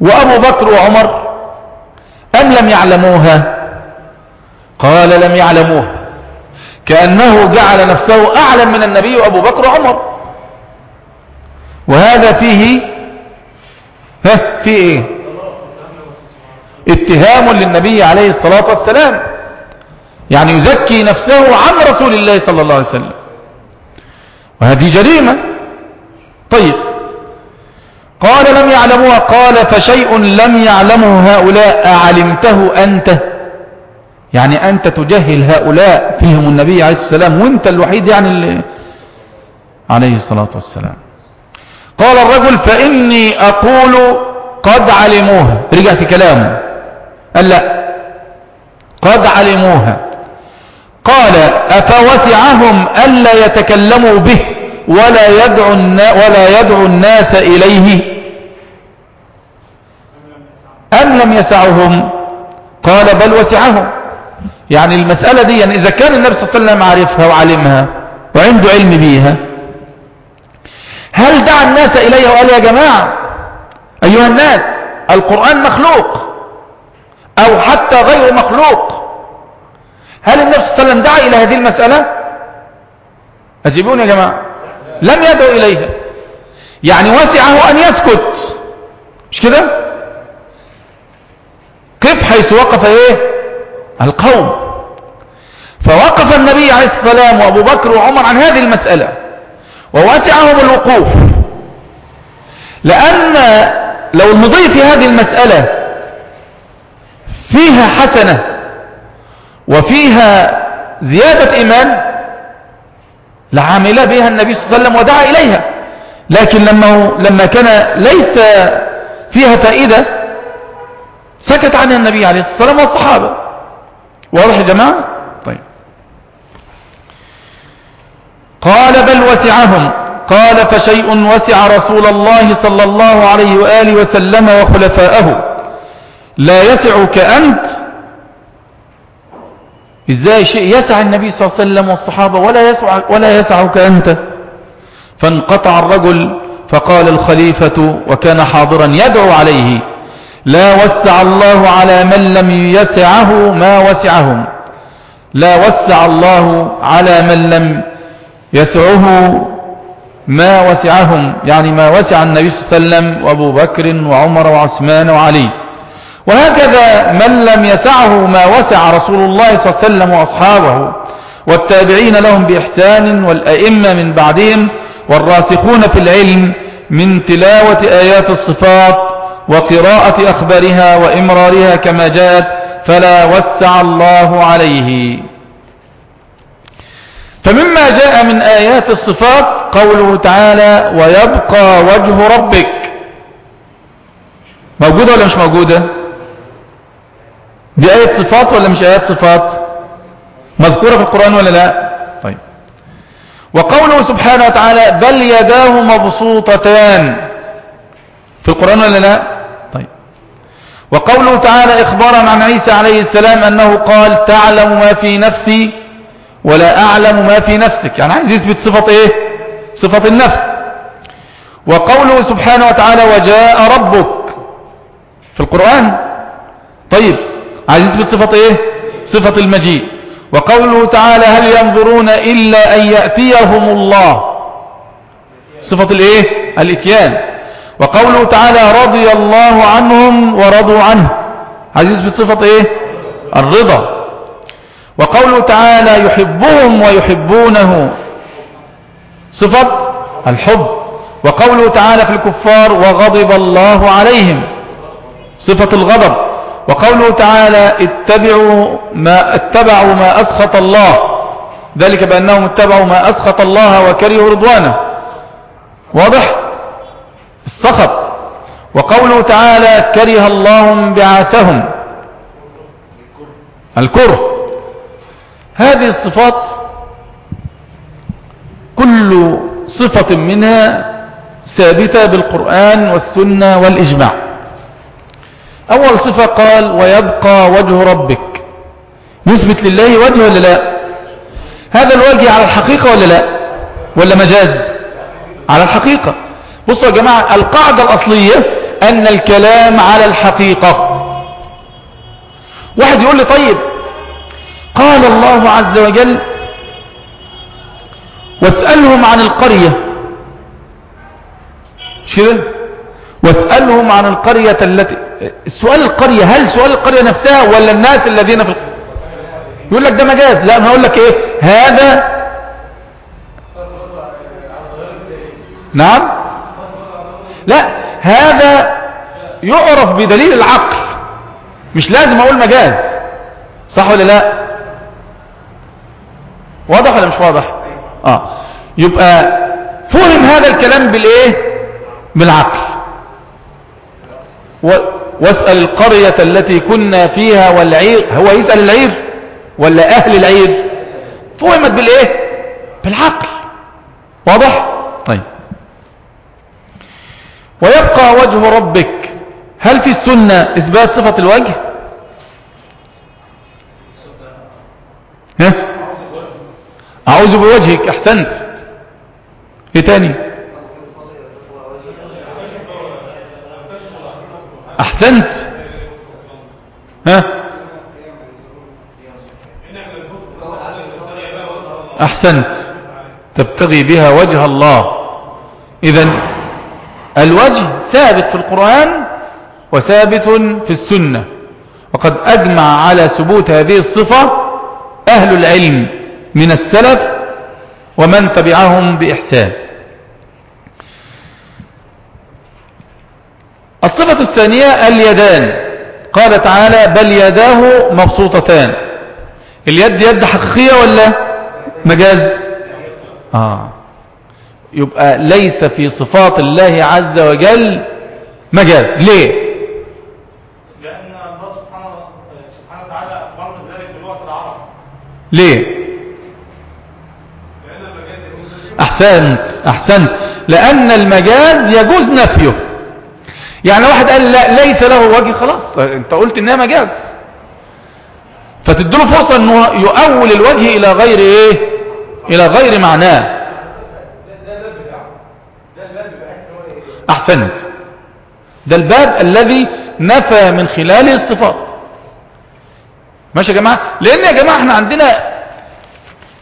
وأبو بكر وعمر أم لم يعلموها؟ قال لم يعلموها كأنه جعل نفسه أعلم من النبي وأبو بكر وعمر. وهذا فيه ها فيه إيه؟ اتهام للنبي عليه الصلاة والسلام. يعني يزكي نفسه عن رسول الله صلى الله عليه وسلم. وهذه جريمة. طيب. قال لم يعلموها. قال فشيء لم يعلمه هؤلاء. أعلمته أنت. يعني أنت تجهل هؤلاء فيهم النبي عليه الصلاة والسلام. وأنت الوحيد يعني اللي عليه الصلاة والسلام. قال الرجل فإني أقول قد علموها. رجع في كلامه. قال لا. قد علموها. قال أفوسعهم ألا يتكلموا به ولا يدعو, ولا يدعو الناس إليه؟ أم لم يسعهم؟ قال بل وسعهم. يعني المسألة دي يعني إذا كان النبي صلى الله عليه وسلم عارفها وعلمها وعنده علم بيها هل دعا الناس إليه وقال يا جماعة أيها الناس القرآن مخلوق؟ أو حتى غير مخلوق. هل النبي صلى الله عليه وسلم دعا إلى هذه المسألة؟ أجيبون يا جماعة. لم يدعو إليها. يعني وسعه أن يسكت. مش كده؟ قف حيث وقف إيه؟ القوم. فوقف النبي عليه الصلاة والسلام وأبو بكر وعمر عن هذه المسألة. ووسعهم الوقوف. لأن لو المضي في هذه المسألة فيها حسنة وفيها زيادة إيمان لعامل بها النبي صلى الله عليه وسلم ودعا إليها. لكن لما, لما كان ليس فيها فائدة سكت عنها النبي عليه الصلاة والسلام والصحابة. واضح يا جماعة؟ طيب. قال بل وسعهم. قال فشيء وسع رسول الله صلى الله عليه وآله وسلم وخلفاءه. لا يسعك أنت. إزاي شيء يسع النبي صلى الله عليه وسلم والصحابة ولا, يسع ولا يسعك أنت؟ فانقطع الرجل فقال الخليفة وكان حاضرا يدعو عليه لا وسع الله على من لم يسعه ما وسعهم. لا وسع الله على من لم يسعه ما وسعهم. يعني ما وسع النبي صلى الله عليه وسلم وأبو بكر وعمر وعثمان وعلي. وهكذا من لم يسعه ما وسع رسول الله صلى الله عليه وسلم وأصحابه والتابعين لهم بإحسان والأئمة من بعدهم والراسخون في العلم من تلاوة آيات الصفات وقراءة أخبارها وإمرارها كما جاءت فلا وسع الله عليه فمما جاء من آيات الصفات قوله تعالى ويبقى وجه ربك موجودة ولا مش موجودة؟ دي آية صفات ولا مش آيات صفات؟ مذكورة في القرآن ولا لا؟ طيب. وقوله سبحانه وتعالى بل يداه مبسوطتان. في القرآن ولا لا؟ طيب. وقوله تعالى إخبارا عن عيسى عليه السلام أنه قال تعلم ما في نفسي ولا أعلم ما في نفسك. يعني عايز يثبت صفة إيه؟ صفة النفس. وقوله سبحانه وتعالى وجاء ربك. في القرآن. طيب. عايز يثبت صفة إيه؟ صفة المجيء. وقوله تعالى هل ينظرون إلا أن يأتيهم الله. صفة الإيه؟ الإتيان. وقوله تعالى رضي الله عنهم ورضوا عنه. عايز يثبت صفة إيه؟ الرضا. وقوله تعالى يحبهم ويحبونه. صفة الحب. وقوله تعالى في الكفار وغضب الله عليهم. صفة الغضب. وقوله تعالى اتبعوا ما, اتبعوا ما أسخط الله. ذلك بأنهم اتبعوا ما أسخط الله وكرهوا رضوانه. واضح؟ السخط. وقوله تعالى كره الله بعاثهم الكره. هذه الصفات كل صفة منها ثابتة بالقرآن والسنة والإجماع. أول صفة قال ويبقى وجه ربك. نثبت لله وجه ولا لا؟ هذا الوجه على الحقيقة ولا لا؟ ولا مجاز؟ على الحقيقة. بصوا يا جماعة القاعدة الأصلية أن الكلام على الحقيقة. واحد يقول لي طيب قال الله عز وجل واسألهم عن القرية. مش كده؟ واسألهم عن القرية التي سؤال القرية هل سؤال القرية نفسها ولا الناس الذين في القرية يقول لك ده مجاز لا أنا هقول لك إيه؟ هذا نعم؟ لا هذا يعرف بدليل العقل مش لازم أقول مجاز صح ولا لا؟ واضح ولا مش واضح؟ آه يبقى فهم هذا الكلام بالإيه؟ بالعقل. واسأل القرية التي كنا فيها والعير. هو يسأل العير ولا أهل العير؟ فهمت بالإيه؟ بالعقل. واضح؟ طيب. ويبقى وجه ربك. هل في السنة إثبات صفة الوجه؟ ها؟ أعوذ بوجهك. أحسنت. إيه تاني؟ أحسنت. ها؟ أحسنت. تبتغي بها وجه الله. اذا الوجه ثابت في القرآن وثابت في السنة. وقد أجمع على ثبوت هذه الصفة أهل العلم من السلف ومن تبعهم بإحسان. الصفة الثانية اليدان. قال تعالى بل يداه مبسوطتان. اليد يد حقيقية ولا مجاز؟ آه. يبقى ليس في صفات الله عز وجل مجاز. ليه؟ لأن الله سبحانه, سبحانه وتعالى أخبرنا ذلك بلغة العرب ليه؟ أحسنت أحسنت. لأن المجاز يجوز نفيه. يعني واحد قال لا ليس له وجه خلاص انت قلت انها مجاز فتديله فرصة إنه يؤول الوجه إلى غير إيه؟ إلى غير معناه. أحسنت. ده الباب الذي نفى من خلاله الصفات. ماشي يا جماعة؟ لأن يا جماعة إحنا عندنا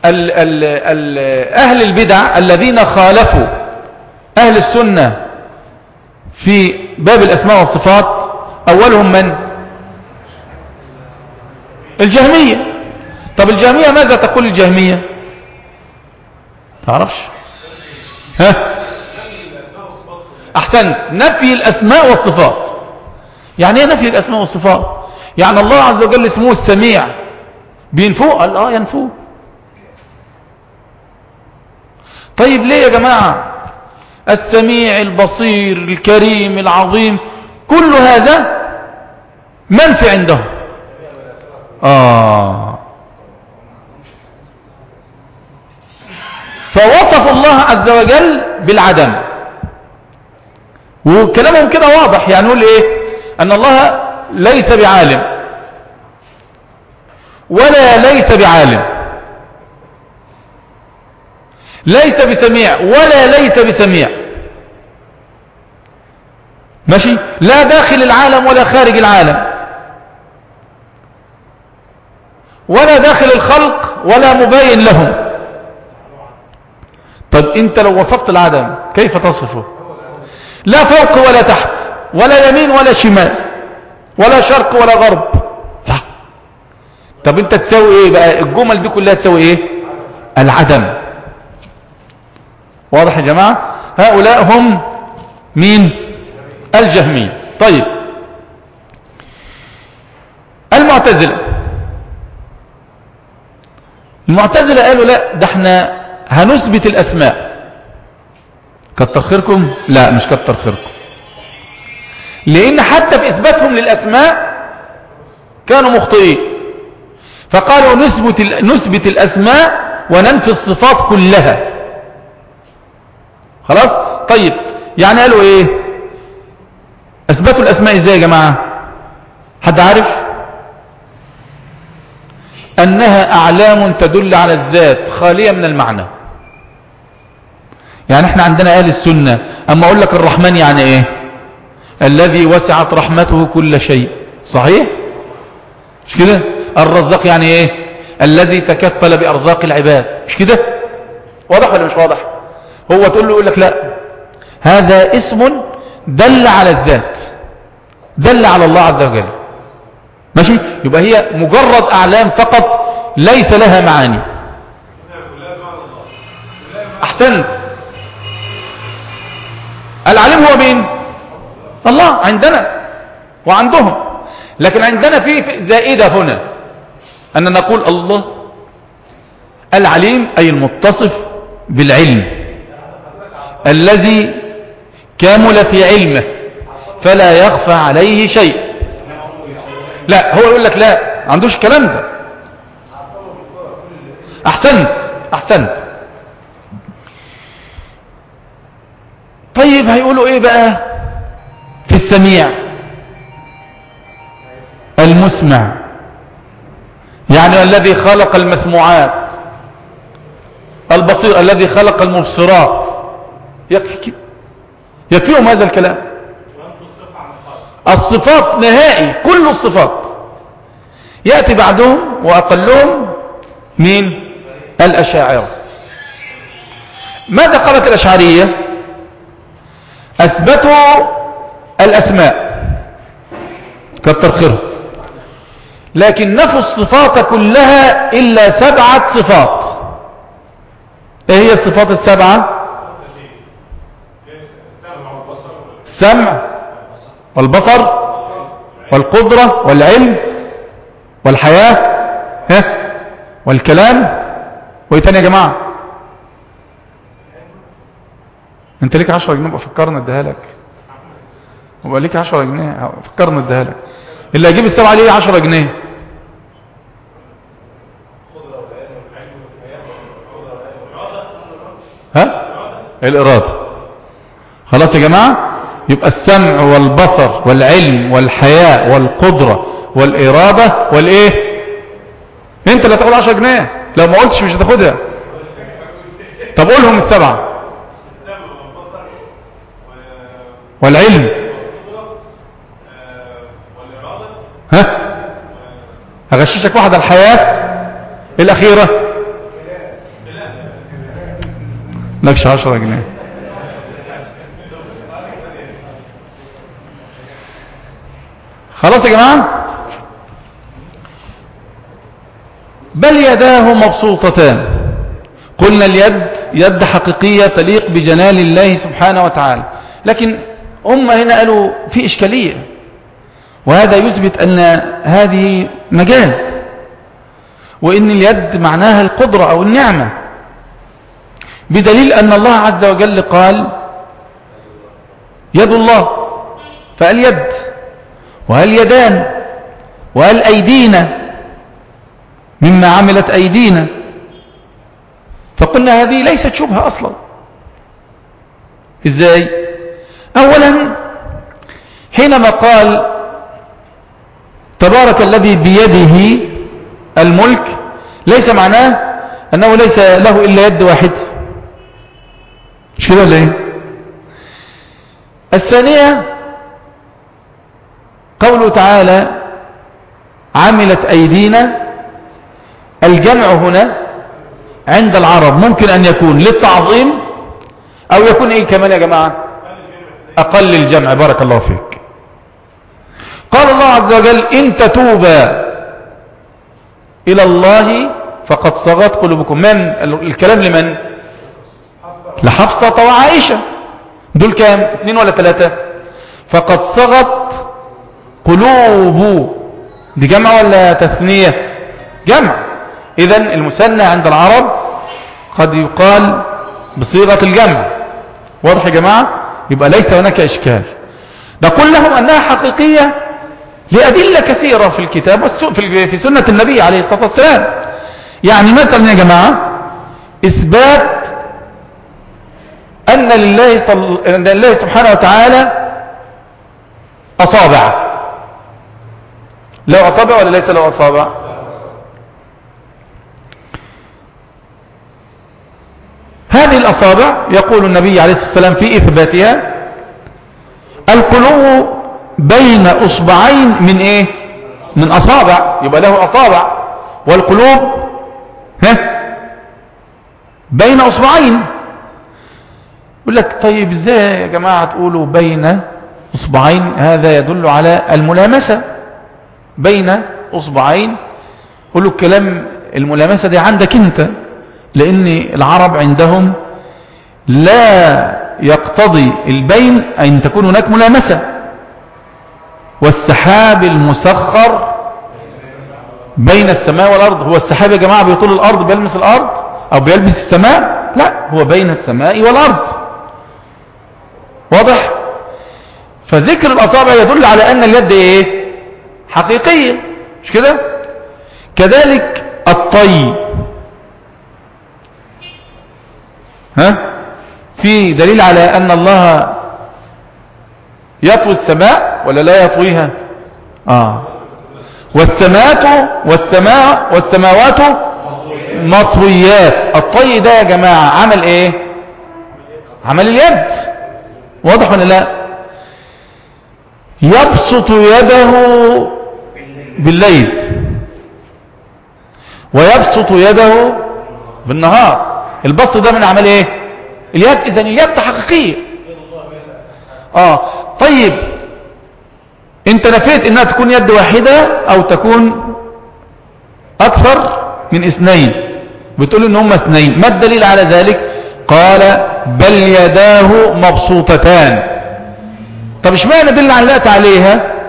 ال ال ال أهل البدع الذين خالفوا أهل السنة في باب الأسماء والصفات أولهم من؟ الجهمية. طب الجهمية ماذا تقول الجهمية؟ تعرفش؟ ها؟ أحسنت. نفي الأسماء والصفات. يعني إيه نفي الأسماء والصفات؟ يعني الله عز وجل اسمه السميع. بينفوه؟ قال آه ينفوه. طيب ليه يا جماعة؟ السميع البصير الكريم العظيم كل هذا منفي عندهم. آه. فوصف الله عز وجل بالعدم. وكلامهم كده واضح يعني نقول إيه؟ أن الله ليس بعالم. ولا ليس بعالم. ليس بسميع ولا ليس بسميع. ماشي؟ لا داخل العالم ولا خارج العالم. ولا داخل الخلق ولا مبين لهم. طب انت لو وصفت العدم كيف تصفه؟ لا فوق ولا تحت ولا يمين ولا شمال ولا شرق ولا غرب. لا. طب انت تساوي إيه بقى؟ الجمل دي كلها تساوي إيه؟ العدم. واضح يا جماعة؟ هؤلاء هم مين؟ الجهمية. طيب. المعتزلة. المعتزلة قالوا لا ده إحنا هنثبت الأسماء. كتر خيركم؟ لا مش كتر خيركم. لأن حتى في إثباتهم للأسماء كانوا مخطئين. فقالوا نثبت, نثبت الأسماء وننفي الصفات كلها. خلاص؟ طيب يعني قالوا إيه؟ أثبتوا الأسماء إزاي يا جماعة؟ حد عارف؟ أنها أعلام تدل على الذات خالية من المعنى. يعني إحنا عندنا أهل السنة أما أقول لك الرحمن يعني إيه؟ الذي وسعت رحمته كل شيء. صحيح؟ مش كده؟ الرزاق يعني إيه؟ الذي تكفل بأرزاق العباد. مش كده؟ واضح ولا مش واضح؟ هو تقول له يقول لك لا. هذا اسم دل على الذات. دل على الله عز وجل. ماشي؟ يبقى هي مجرد أعلام فقط ليس لها معاني. أحسنت. العليم هو مين؟ الله عندنا وعندهم. لكن عندنا في زائدة هنا. أن نقول الله العليم أي المتصف بالعلم. الذي كامل في علمه فلا يخفى عليه شيء. لا هو يقول لك لا عندوش الكلام ده. أحسنت أحسنت. طيب هيقولوا إيه بقى في السميع؟ المسمع. يعني الذي خلق المسموعات. البصير الذي خلق المبصرات. يكفي يكفيهم هذا الكلام. الصفات نهائي كل الصفات. يأتي بعدهم وأقلهم مين الأشاعرة. ماذا قالت الأشعرية؟ أثبتوا الأسماء. كتر خير لكن نفوا الصفات كلها إلا سبعة صفات. إيه هي الصفات السبعة؟ السمع والبصر والقدرة والعلم والحياة ها؟ والكلام. وإيه تاني يا جماعة؟ أنت ليك عشرة جنيه فكرنا أديها لك. وبقى ليك عشرة جنيه فكرنا أديها لك. اللي هيجيب السبعة ليه عشرة جنيه. ها؟ الإرادة خلاص يا جماعة؟ يبقى السمع والبصر والعلم والحياء والقدرة والإرادة والإيه؟ أنت اللي هتاخد 10 جنيه. لو ما قلتش مش هتاخدها. طب قولهم السبعة. والعلم. ها؟ هغششك واحدة الحياة. الأخيرة. لكش عشرة جنيه. خلاص يا جماعة؟ بل يداه مبسوطتان. قلنا اليد يد حقيقية تليق بجلال الله سبحانه وتعالى. لكن هم هنا قالوا في إشكالية. وهذا يثبت أن هذه مجاز. وإن اليد معناها القدرة أو النعمة. بدليل أن الله عز وجل قال يد الله فقال يد وهل يدان؟ وهل أيدينا مما عملت أيدينا؟ فقلنا هذه ليست شبهة أصلا. إزاي؟ أولا حينما قال تبارك الذي بيده الملك ليس معناه أنه ليس له إلا يد واحد. مش كده ولا إيه؟ الثانية قوله تعالى عملت أيدينا الجمع هنا عند العرب ممكن أن يكون للتعظيم أو يكون إيه كمان يا جماعة؟ أقل الجمع بارك الله فيك. قال الله عز وجل إن تتوبا إلى الله فقد صغت قلوبكم. من؟ الكلام لمن؟ لحفصة وعائشة. دول كام؟ اثنين ولا ثلاثة؟ فقد صغت قلوب. دي جمع ولا تثنية؟ جمع. اذا المثنى عند العرب قد يقال بصيغة الجمع. واضح يا جماعة؟ يبقى ليس هناك إشكال. نقول لهم أنها حقيقية لأدلة كثيرة في الكتاب في سنة النبي عليه الصلاة والسلام. يعني مثلا يا جماعة إثبات أن لله, صل... أن لله سبحانه وتعالى أصابع له أصابع ولا ليس له أصابع هذه الأصابع يقول النبي عليه الصلاة والسلام في إثباتها القلوب بين أصبعين من إيه؟ من أصابع يبقى له أصابع والقلوب ها؟ بين أصبعين. يقول لك طيب إزاي يا جماعة تقولوا بين أصبعين؟ هذا يدل على الملامسة. بين أصبعين. يقول له الكلام الملامسة دي عندك انت لأن العرب عندهم لا يقتضي البين أن تكون هناك ملامسة. والسحاب المسخر بين السماء والأرض. هو السحاب يا جماعة بيطول الأرض بيلمس الأرض؟ أو بيلبس السماء؟ لا هو بين السماء والأرض. واضح؟ فذكر الأصابع يدل على أن اليد إيه؟ حقيقية مش كده؟ كذلك الطي. ها؟ في دليل على أن الله يطوي السماء ولا لا يطويها؟ آه. والسماء والسماء والسماوات مطويات. الطي ده يا جماعة عمل إيه؟ عمل اليد. واضح ولا لا؟ يبسط يده بالليل ويبسط يده بالنهار. البسط ده من عمل إيه؟ اليد اذا اليد حقيقية آه طيب. أنت نفيت إنها تكون يد واحدة أو تكون أكثر من اثنين. بتقول إن هم اثنين. ما الدليل على ذلك؟ قال بل يداه مبسوطتان. طب إشمعنى دل علقت عليها؟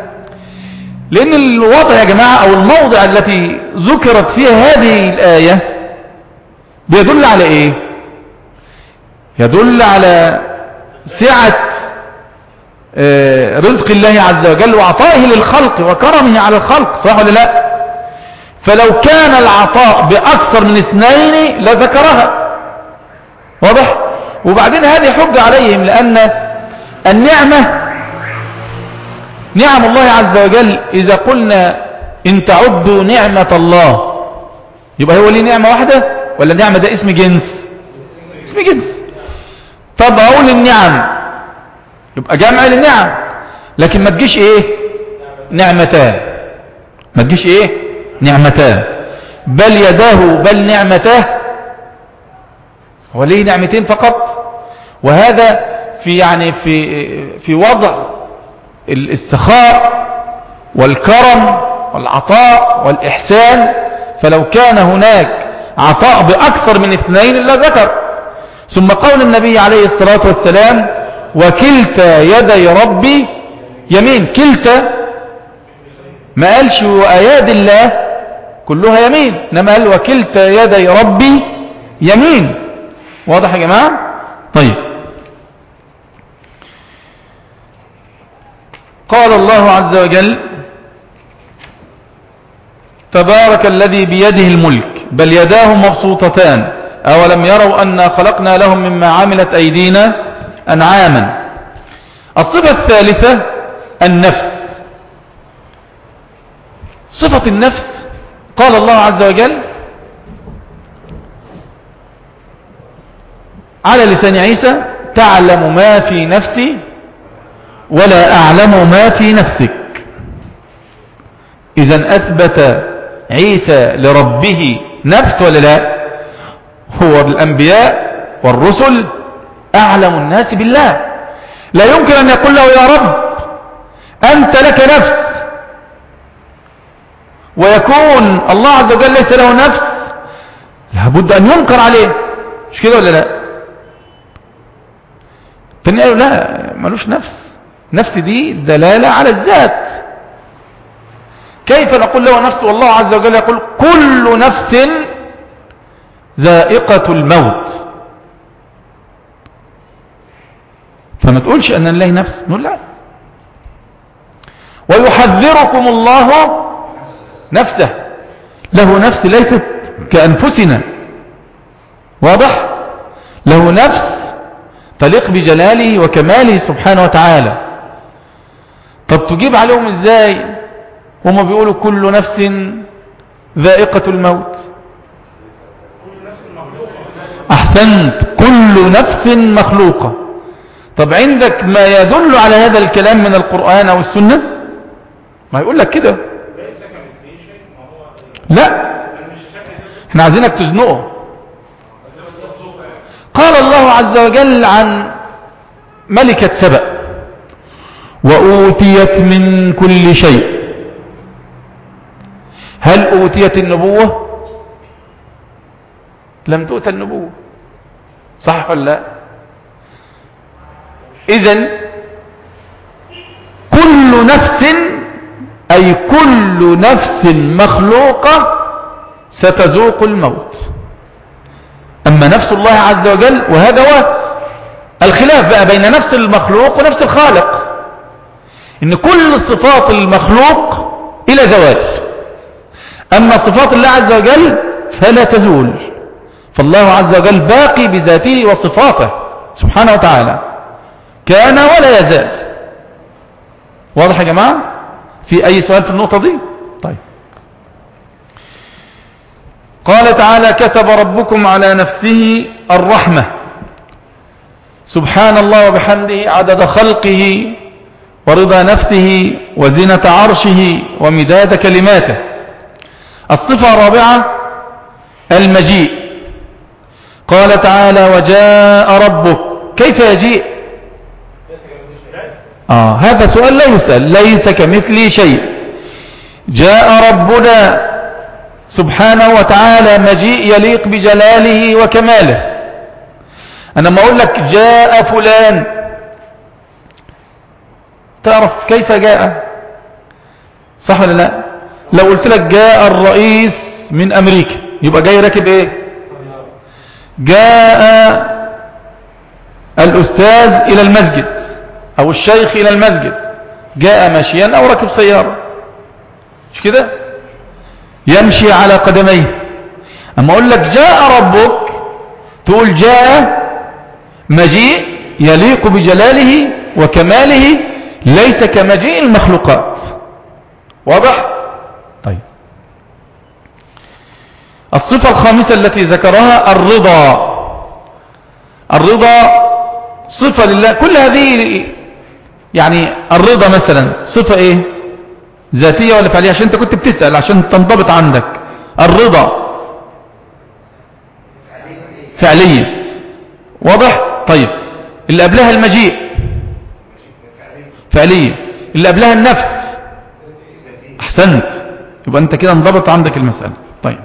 لأن الوضع يا جماعة أو الموضع التي ذكرت فيها هذه الآية بيدل على إيه؟ يدل على سعة آه، رزق الله عز وجل وعطائه للخلق وكرمه على الخلق صح ولا لا؟ فلو كان العطاء بأكثر من اثنين لذكرها. واضح؟ وبعدين هذه حجة عليهم لأن النعمة نعم الله عز وجل إذا قلنا إن تعدوا نعمة الله يبقى هو ليه نعمة واحدة؟ ولا نعمة ده اسم جنس؟ اسم جنس. أقول النعم يبقى جمع للنعم. لكن ما تجيش إيه؟ نعمتان. ما تجيش إيه؟ نعمتان. بل يداه بل نعمتاه هو ليه نعمتين فقط؟ وهذا في يعني في في وضع الاستخاء والكرم والعطاء والإحسان فلو كان هناك عطاء بأكثر من اثنين إلا ذكر. ثم قول النبي عليه الصلاة والسلام وكلتا يدي ربي يمين. كلتا ما قالش وآيات الله كلها يمين. إنما قال وكلتا يدي ربي يمين. واضح يا جماعة؟ طيب. قال الله عز وجل تبارك الذي بيده الملك بل يداه مبسوطتان. أولم يروا أنا خلقنا لهم مما عملت أيدينا أنعاما. الصفة الثالثة النفس. صفة النفس قال الله عز وجل على لسان عيسى تعلم ما في نفسي ولا أعلم ما في نفسك. إذا أثبت عيسى لربه نفس ولا لا؟ هو بالأنبياء والرسل أعلم الناس بالله. لا يمكن أن يقول له يا رب أنت لك نفس. ويكون الله عز وجل ليس له نفس. لابد أن ينكر عليه. مش كده ولا لا؟ تاني قالوا لا ملوش نفس. نفس دي دلالة على الذات. كيف نقول له نفس والله عز وجل يقول كل نفس ذائقة الموت. فما تقولش أن الله نفس نقول لا. ويحذركم الله نفسه. له نفس ليست كأنفسنا. واضح؟ له نفس تليق بجلاله وكماله سبحانه وتعالى. تجيب عليهم إزاي؟ هما بيقولوا كل نفس ذائقة الموت. أحسنت. كل نفس مخلوقة. طب عندك ما يدل على هذا الكلام من القرآن أو السنة؟ ما يقول لك كده. لا. إحنا عايزينك تزنقه. قال الله عز وجل عن ملكة سبأ. وأوتيت من كل شيء. هل أوتيت النبوة؟ لم تؤت النبوة. صح ولا لا؟ إذن كل نفس أي كل نفس مخلوقة ستذوق الموت. أما نفس الله عز وجل وهذا هو الخلاف بقى بين نفس المخلوق ونفس الخالق. إن كل صفات المخلوق إلى زوال. أما صفات الله عز وجل فلا تزول. فالله عز وجل باقي بذاته وصفاته سبحانه وتعالى. كان ولا يزال. واضح يا جماعة؟ في أي سؤال في النقطة دي؟ طيب. قال تعالى كتب ربكم على نفسه الرحمة. سبحان الله وبحمده عدد خلقه ورضا نفسه وزنة عرشه ومداد كلماته. الصفة الرابعة المجيء. قال تعالى وجاء ربك. كيف يجيء؟ آه هذا سؤال لا يسأل ليس كمثلي شيء. جاء ربنا سبحانه وتعالى مجيء يليق بجلاله وكماله. أنا ما أقول لك جاء فلان تعرف كيف جاء؟ صح ولا لا؟ لو قلت لك جاء الرئيس من أمريكا يبقى جاي راكب إيه؟ جاء الأستاذ إلى المسجد أو الشيخ إلى المسجد جاء ماشيا أو ركب سيارة. مش كده؟ يمشي على قدميه. أما أقول لك جاء ربك تقول جاء مجيء يليق بجلاله وكماله ليس كمجيء المخلوقات. واضح؟ طيب. الصفة الخامسة التي ذكرها الرضا. الرضا صفة لله. كل هذه يعني الرضا مثلا صفة إيه؟ ذاتية ولا فعلية؟ عشان أنت كنت بتسأل عشان تنضبط عندك. الرضا. فعلية واضح؟ طيب. اللي قبلها المجيء. فعلية اللي قبلها النفس. أحسنت. يبقى أنت كده انضبط عندك المسألة. طيب.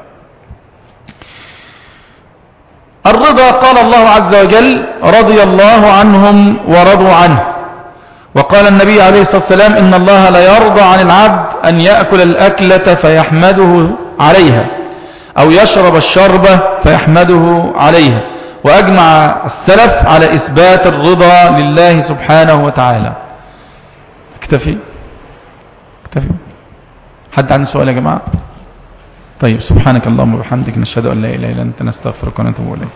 الرضا قال الله عز وجل رضي الله عنهم ورضوا عنه. وقال النبي عليه الصلاة والسلام إن الله لا يرضى عن العبد أن يأكل الأكلة فيحمده عليها. أو يشرب الشربة فيحمده عليها. وأجمع السلف على إثبات الرضا لله سبحانه وتعالى. اكتفي؟ اكتفي. حد عنده سؤال يا جماعة؟ طيب سبحانك اللهم وبحمدك نشهد أن لا إله إلا أنت نستغفرك ونتوب إليك.